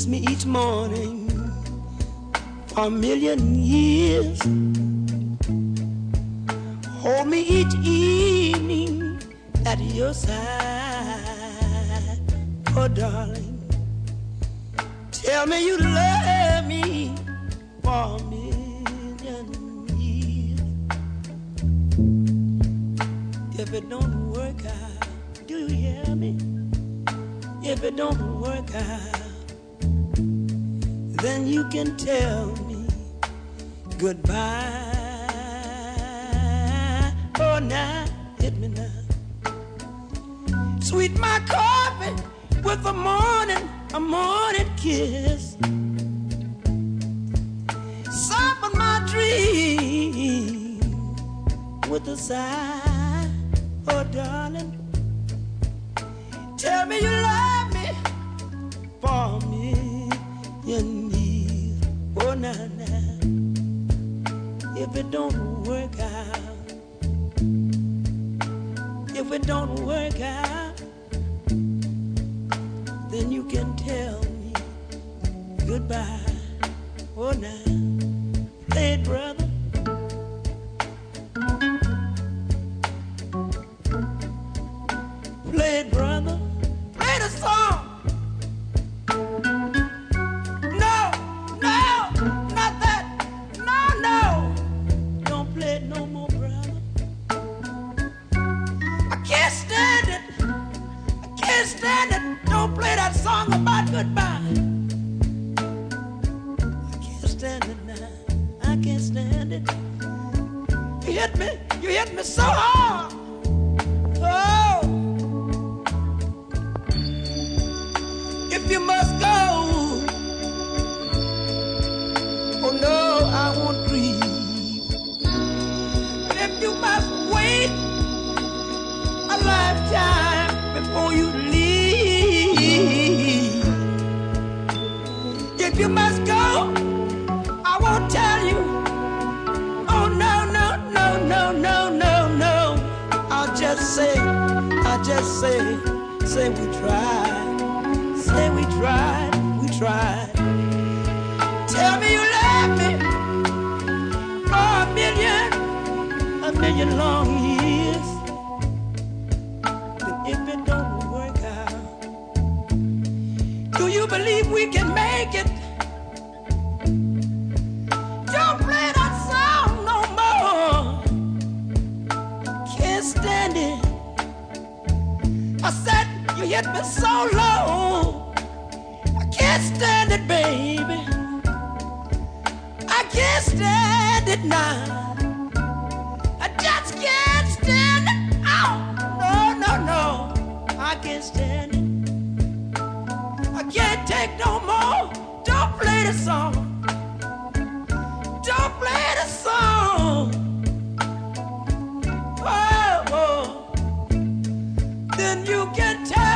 Kiss me each morning for a million years. Hold me each evening at your side. Oh, darling. Tell me you love me for a million years. If it don't work out, do you hear me? If it don't work out, then you can tell me goodbye. Oh, now hit me now. Sweet my coffee with a morning, a morning kiss. Soften my dream with a sigh. Oh, darling, tell me you love me for me. It don't work out, if it don't work out, then you can tell me goodbye. Oh, now, play it, brother. That song about goodbye. I can't stand it now. I can't stand it. You hit me. You hit me so hard. Oh. If you must go, oh no, I won't grieve. If you must wait a lifetime before you I'll just say, say we tried. Say we tried, we tried. Tell me you love me for a million, a million long years. But if it don't work out, do you believe we can It's been so long. I can't stand it, baby. I can't stand it now. I just can't stand it. Oh, no, no, no. I can't stand it. I can't take no more. Don't play the song. Don't play the song. Oh, oh. then you can tell.